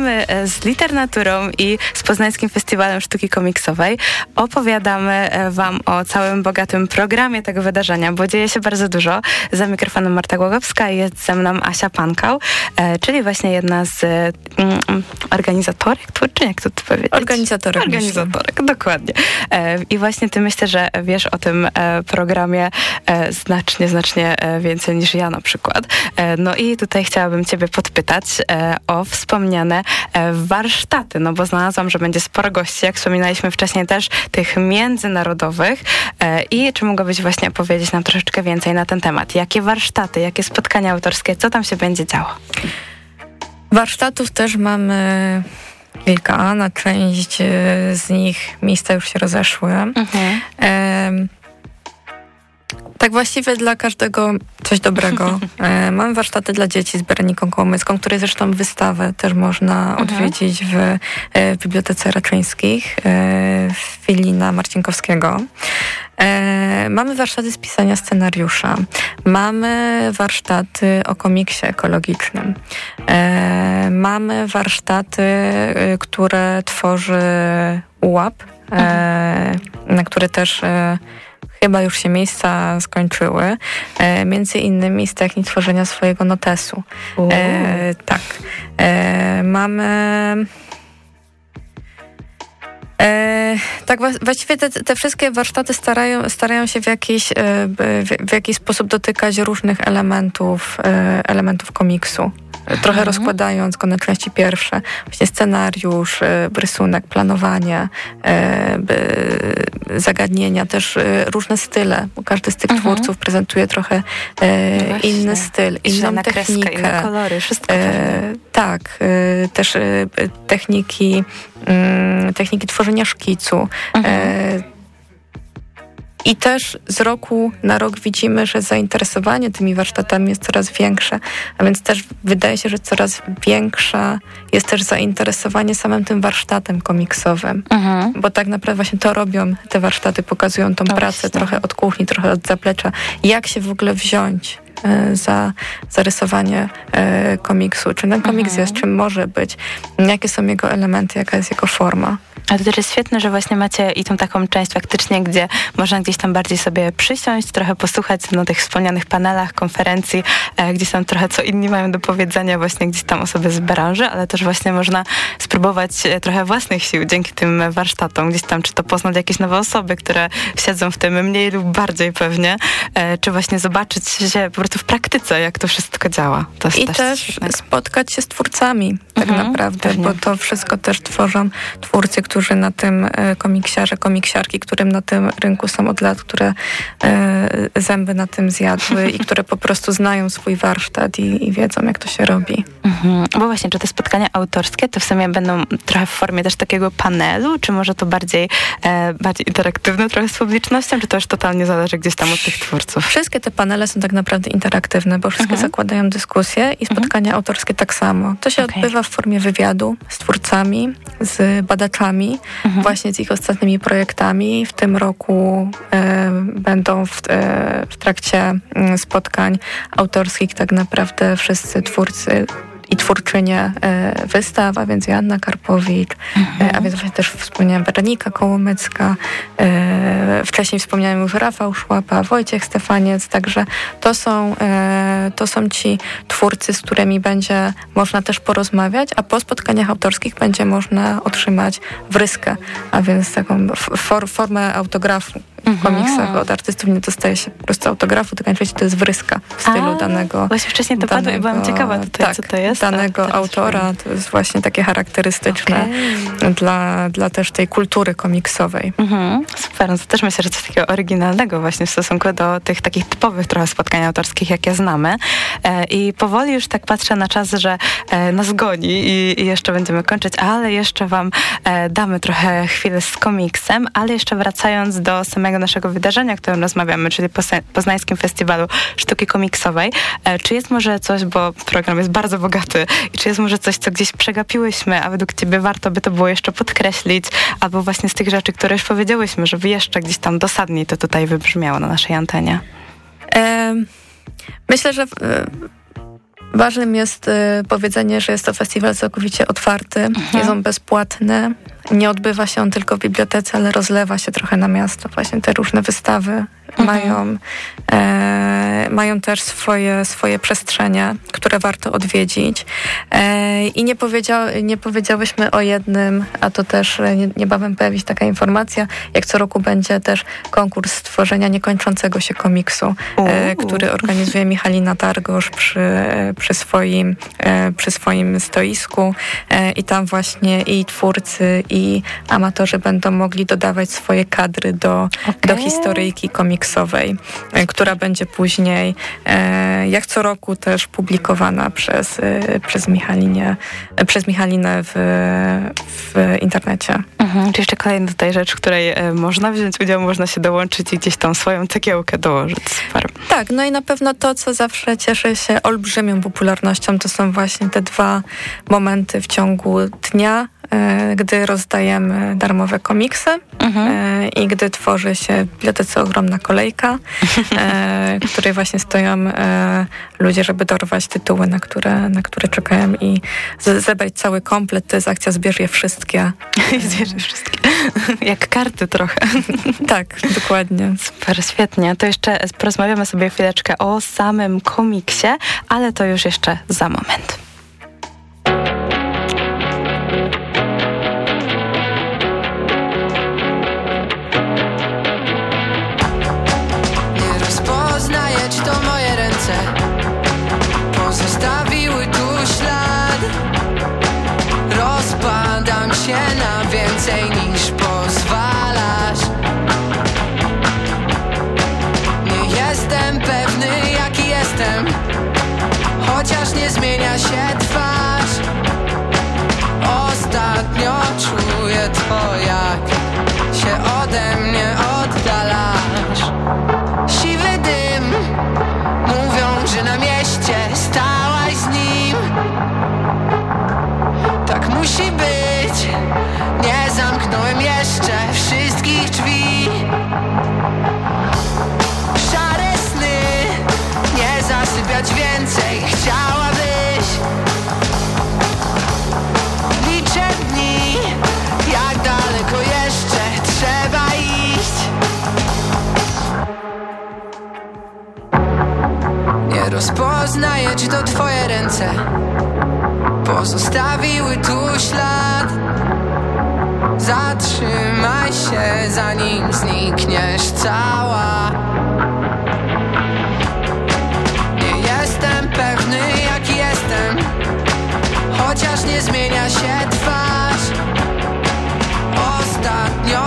Wracamy e, z literaturą i z Poznańskim Festiwalem Sztuki Komiksowej. Opowiadamy e, Wam o całym bogatym programie tego wydarzenia, bo dzieje się bardzo dużo. Za mikrofonem Marta Głogowska i jest ze mną Asia Pankał, e, czyli właśnie jedna z e, mm, organizatorek, twórczyń, jak to powiedzieć? Organizatorek, Organizatorek, dokładnie. E, I właśnie ty myślę, że wiesz o tym e, programie e, znacznie, znacznie e, więcej niż ja na przykład. E, No i tutaj chciałabym ciebie podpytać e, o wspomniane e, warsztaty, no bo znalazłam, że będzie sporo gości, jak wspominaliśmy wcześniej też, tych międzynarodowych. E, I czy mogłabyś właśnie powiedzieć nam troszeczkę więcej na ten temat? Jakie warsztaty, jakie spotkania autorskie, co tam się będzie działo? Warsztatów też mamy kilka, na część e, z nich miejsca już się rozeszły. Em, tak właściwie dla każdego coś dobrego. E, Mam warsztaty dla dzieci z Bereniką Kołomyską, której zresztą wystawę też można odwiedzić w, e, w Bibliotece Raczyńskich e, w Filina Marcinkowskiego. Mamy warsztaty z pisania scenariusza. Mamy warsztaty o komiksie ekologicznym. Mamy warsztaty, które tworzy UAP, e, na które też chyba już się miejsca skończyły, e, między innymi z technik tworzenia swojego notesu. E, tak. E, mamy... E, tak, właściwie te, te wszystkie warsztaty starają, starają się w jakiś, e, w, w jakiś sposób dotykać różnych elementów, e, elementów komiksu. E, Trochę rozkładając go na części pierwsze. Właśnie scenariusz, rysunek, planowanie, zagadnienia, też różne style, bo każdy z tych twórców prezentuje trochę No inny styl, inną kreska, technikę. inne kolory, wszystko. E, tak, też techniki, techniki tworzenia szkicu. E, I też z roku na rok widzimy, że zainteresowanie tymi warsztatami jest coraz większe, a więc też wydaje się, że coraz większa jest też zainteresowanie samym tym warsztatem komiksowym. Mhm. Bo tak naprawdę właśnie to robią te warsztaty, pokazują tą No pracę właśnie. trochę od kuchni, trochę od zaplecza. Jak się w ogóle wziąć za zarysowanie e, komiksu? Czym ten komiks Mhm. jest? Czym może być? Jakie są jego elementy? Jaka jest jego forma? Ale to też jest świetne, że właśnie macie i tą taką część faktycznie, gdzie można gdzieś tam bardziej sobie przysiąść, trochę posłuchać na tych wspomnianych panelach, konferencji, e, gdzieś tam trochę co inni mają do powiedzenia, właśnie gdzieś tam osoby z branży, ale też właśnie można spróbować e, trochę własnych sił dzięki tym warsztatom, gdzieś tam czy to poznać jakieś nowe osoby, które siedzą w tym mniej lub bardziej pewnie, e, czy właśnie zobaczyć się po prostu w praktyce, jak to wszystko działa. To jest I też, też spotkać się z twórcami tak Mhm, naprawdę, pewnie. bo to wszystko też tworzą twórcy, którzy na tym e, komiksiarze, komiksiarki, którym na tym rynku są od lat, które e, zęby na tym zjadły i które po prostu znają swój warsztat i, i wiedzą, jak to się robi. Mhm. Bo właśnie, czy te spotkania autorskie to w sumie będą trochę w formie też takiego panelu, czy może to bardziej, e, bardziej interaktywne trochę z publicznością, czy to już totalnie zależy gdzieś tam od tych twórców? Wszystkie te panele są tak naprawdę interaktywne, bo wszystkie zakładają dyskusje i spotkania autorskie tak samo. To się Okej. odbywa w formie wywiadu z twórcami, z badaczami, właśnie z ich ostatnimi projektami. W tym roku e, będą w, e, w trakcie mm, spotkań autorskich tak naprawdę wszyscy twórcy i twórczynie e, wystaw, a więc Joanna Karpowicz, e, a więc właśnie też wspomniałam Weronika Kołomycka, e, wcześniej wspomniałem już Rafał Szłapa, Wojciech Stefaniec, także to są, to są ci twórcy, z którymi będzie można też porozmawiać, a po spotkaniach autorskich będzie można otrzymać wryskę, a więc taką for, formę autografu. W komiksach od artystów nie dostaje się po prostu autografu, tylko najczęściej to jest wryska w stylu A, danego. właśnie wcześniej to padło i byłam ciekawa tutaj, tak, co to jest, Danego a teraz autora, to jest właśnie takie charakterystyczne dla, dla też tej kultury komiksowej. Mhm, super, no to też myślę, że coś takiego oryginalnego właśnie w stosunku do tych takich typowych trochę spotkań autorskich, jakie znamy. E, I powoli już tak patrzę na czas, że e, nas goni i, i jeszcze będziemy kończyć, ale jeszcze wam e, damy trochę chwilę z komiksem, ale jeszcze wracając do samego głównego naszego wydarzenia, o którym rozmawiamy, czyli Poznańskim Festiwalu Sztuki Komiksowej. E, Czy jest może coś, bo program jest bardzo bogaty, i czy jest może coś, co gdzieś przegapiłyśmy, a według ciebie warto by to było jeszcze podkreślić, albo właśnie z tych rzeczy, które już powiedziałyśmy, żeby jeszcze gdzieś tam dosadniej to tutaj wybrzmiało na naszej antenie? Myślę, że ważnym jest e, powiedzenie, że jest to festiwal całkowicie otwarty, jest on bezpłatny. Nie odbywa się on tylko w bibliotece, ale rozlewa się trochę na miasto. Właśnie te różne wystawy mają, e, mają też swoje, swoje przestrzenie, które warto odwiedzić. E, I nie, powiedział, nie powiedziałyśmy o jednym, a to też e, nie- niebawem pojawi się taka informacja, jak co roku będzie też konkurs stworzenia niekończącego się komiksu, e, który organizuje Michalina Targosz przy, przy, swoim, e, przy swoim stoisku e, i tam właśnie i twórcy, i amatorzy będą mogli dodawać swoje kadry do, do historyjki komiksowej, e, która będzie później, jak co roku też publikowana przez, przez, Michalinie, przez Michalinę w, w internecie. Mhm, czy jeszcze kolejna tutaj rzecz, w której można wziąć udział, można się dołączyć i gdzieś tam swoją cegiełkę dołożyć. Super. Tak, no i na pewno to, co zawsze cieszy się olbrzymią popularnością, to są właśnie te dwa momenty w ciągu dnia, gdy rozdajemy darmowe komiksy e, i gdy tworzy się w bibliotece ogromna kolejka, e, w której właśnie stoją e, ludzie, żeby dorwać tytuły, na które, na które czekają i zebrać cały komplet. To jest akcja Zbierz je wszystkie. Zbierz wszystkie. Jak karty trochę. tak, dokładnie. Super, świetnie. To jeszcze porozmawiamy sobie chwileczkę o samym komiksie, ale to już jeszcze za moment. Nie rozpoznaję, czy to twoje ręce. Pozostawiły tu ślad. Zatrzymaj się, zanim znikniesz cała. Nie jestem pewny, jaki jestem Chociaż nie zmienia się twarz. Ostatnio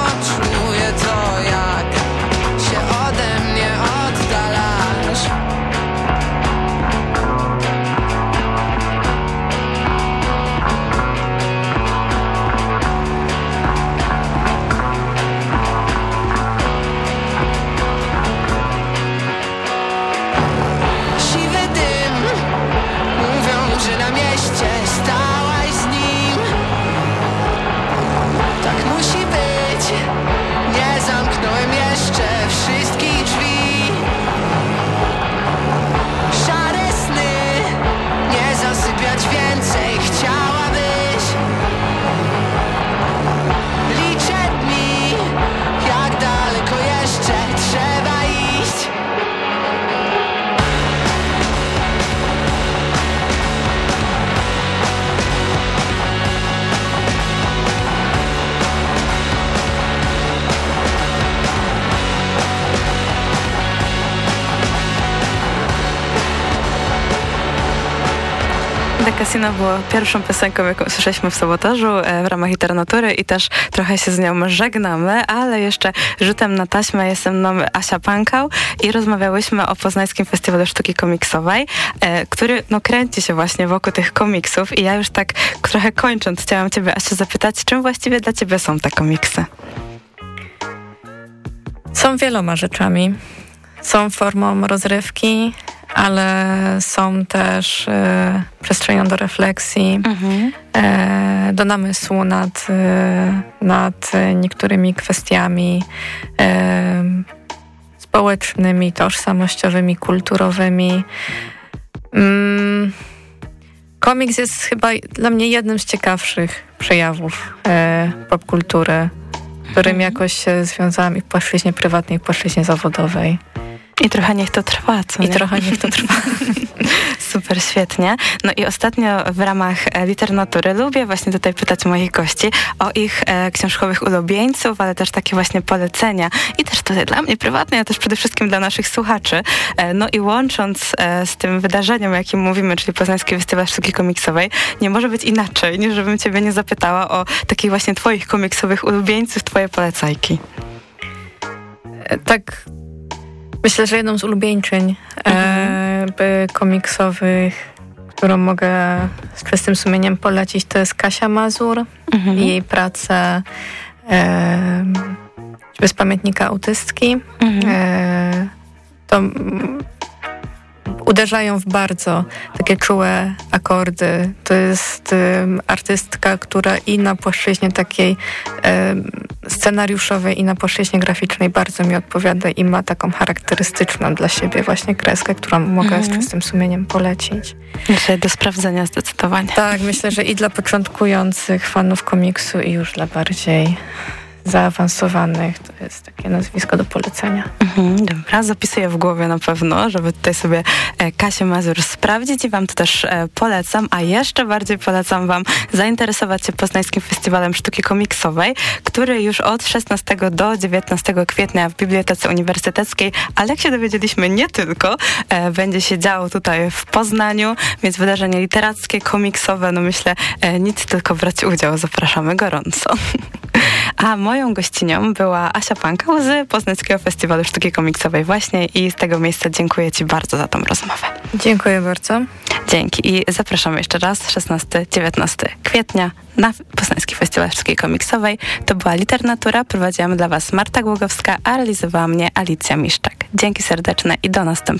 Casino było pierwszą piosenką, jaką słyszeliśmy w sabotażu e, w ramach Internatury i też trochę się z nią żegnamy, ale jeszcze rzutem na taśmę jest ze mną Asia Pankał i rozmawiałyśmy o Poznańskim Festiwalu Sztuki Komiksowej, e, który no, kręci się właśnie wokół tych komiksów i ja już tak trochę kończąc chciałam ciebie Asia zapytać, czym właściwie dla ciebie są te komiksy? Są wieloma rzeczami. Są formą rozrywki, ale są też e, przestrzenią do refleksji, e, do namysłu nad, e, nad niektórymi kwestiami e, społecznymi, tożsamościowymi, kulturowymi. Mm, komiks jest chyba dla mnie jednym z ciekawszych przejawów e, popkultury, którym jakoś się związałam i w płaszczyźnie prywatnej, i w płaszczyźnie zawodowej. I trochę niech to trwa, co I nie? trochę niech to trwa. Super, świetnie. No i ostatnio w ramach e, literattury lubię właśnie tutaj pytać moich gości o ich e, książkowych ulubieńców, ale też takie właśnie polecenia. I też tutaj dla mnie prywatnie, a też przede wszystkim dla naszych słuchaczy. E, no i łącząc e, z tym wydarzeniem, o jakim mówimy, czyli Poznański Festiwal Sztuki Komiksowej, nie może być inaczej, niż żebym ciebie nie zapytała o takich właśnie twoich komiksowych ulubieńców, twoje polecajki. E, Tak, myślę, że jedną z ulubieńczyń e, by komiksowych, którą mogę z czystym sumieniem polecić, to jest Kasia Mazur Mhm. i jej prace e, bez pamiętnika autystki. Mhm. E, to uderzają w bardzo takie czułe akordy. To jest artystka, która i na płaszczyźnie takiej scenariuszowej i na płaszczyźnie graficznej bardzo mi odpowiada i ma taką charakterystyczną dla siebie właśnie kreskę, którą mogę z czystym sumieniem polecić. Znaczy do sprawdzenia zdecydowanie. Tak, myślę, że i dla początkujących fanów komiksu i już dla bardziej zaawansowanych to jest takie nazwisko do polecenia. Mhm, dobra, zapisuję w głowie na pewno, żeby tutaj sobie e, Kasię Mazur sprawdzić i wam to też e, polecam, a jeszcze bardziej polecam wam zainteresować się Poznańskim Festiwalem Sztuki Komiksowej, który już od 16 do 19 kwietnia w Bibliotece Uniwersyteckiej, ale jak się dowiedzieliśmy, nie tylko, e, będzie się działo tutaj w Poznaniu, więc wydarzenie literackie, komiksowe, no myślę, nic tylko brać udział, zapraszamy gorąco. A moją gościnią była Asia Panka z Poznańskiego Festiwalu Sztuki Komiksowej właśnie i z tego miejsca dziękuję Ci bardzo za tą rozmowę. Dziękuję bardzo. Dzięki i zapraszamy jeszcze raz 16-19 kwietnia na Poznański Festiwal Sztuki Komiksowej. To była Liternatura, prowadziłam dla Was Marta Głogowska, a realizowała mnie Alicja Miszczak. Dzięki serdeczne i do następnego.